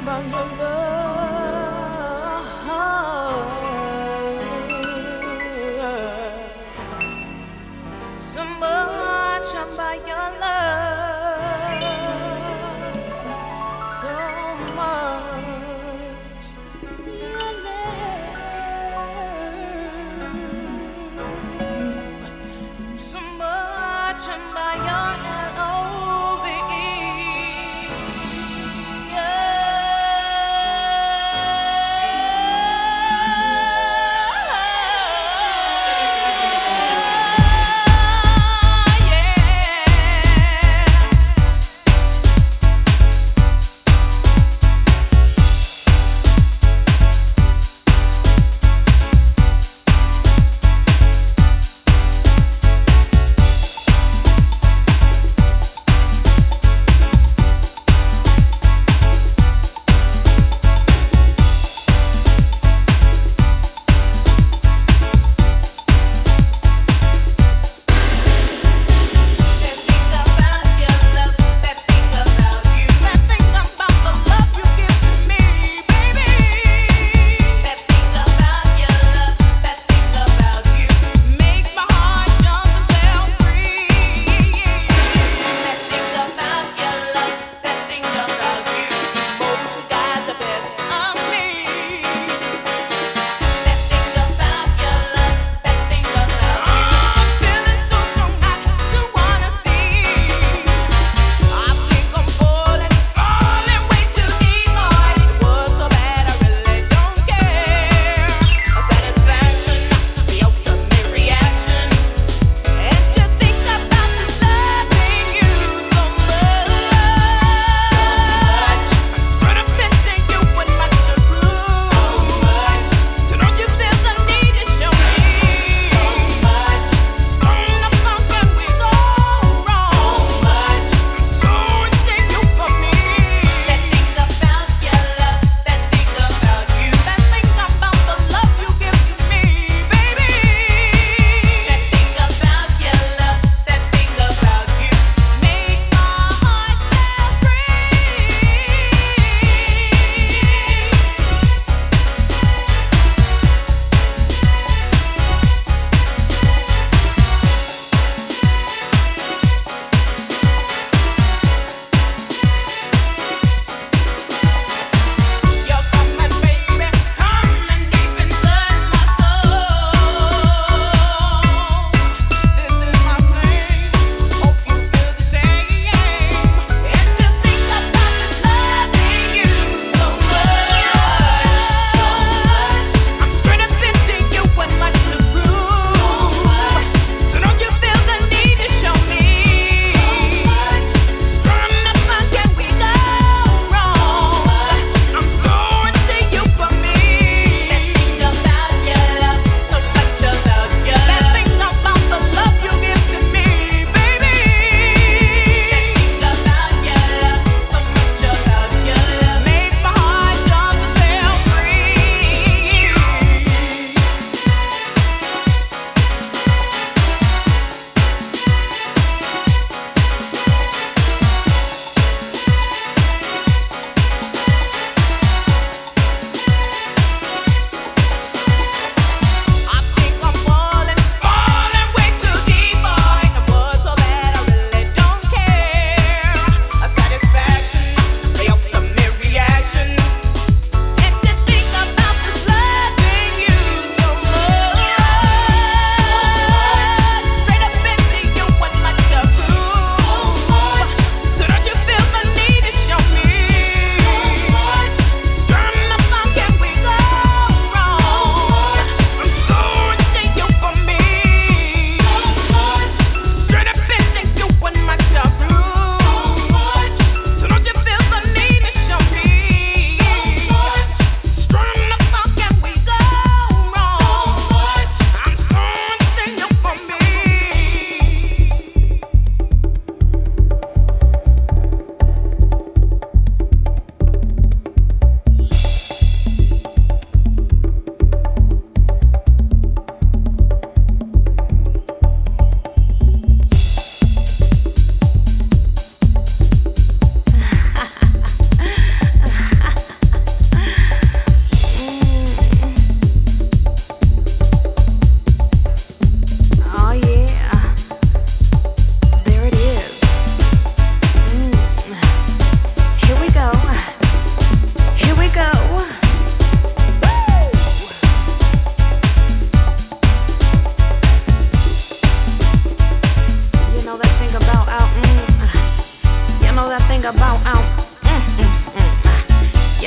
about your love. So much about your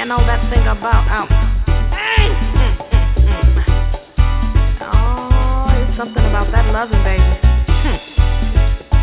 you know that thing about um, mm, mm, mm, mm. oh, it's something about that loving, baby.